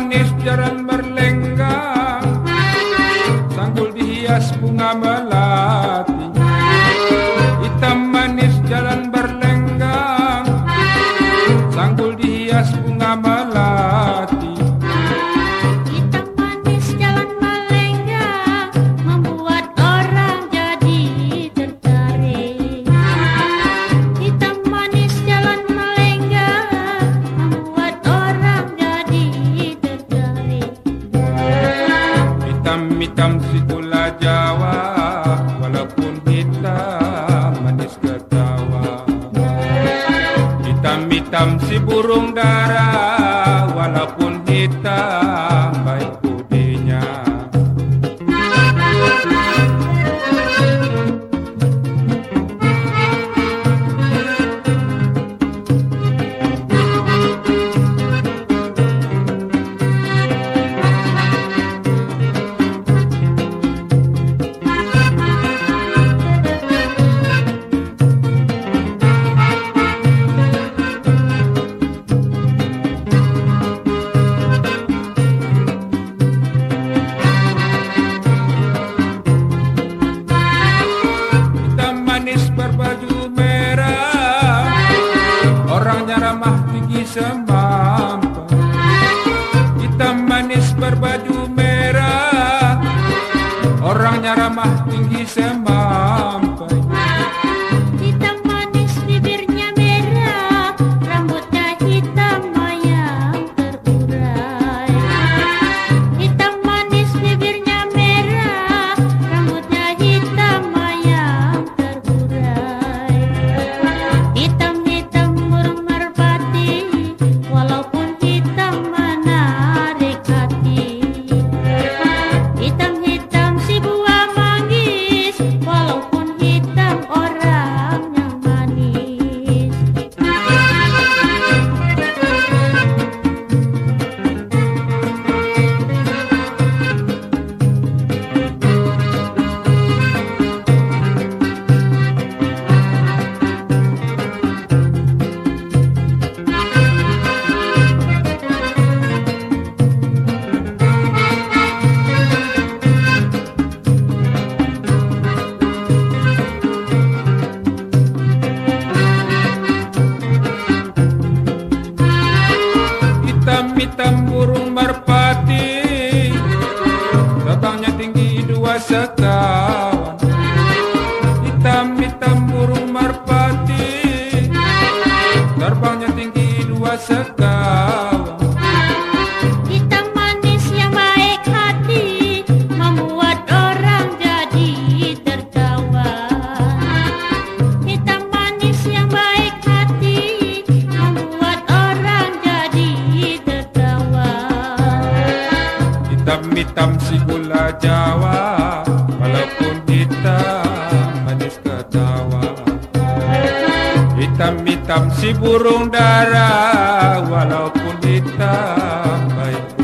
निश्चरन मरला Jawa walaupun kita manis ketawa. Hitam-hitam si burung dara walaupun Kita Hitam manis berbaju merah. Orangnya ramah tinggi semampai Them. Si gula jawa Walaupun kita manis ketawa Hitam-hitam si burung dara Walaupun kita baik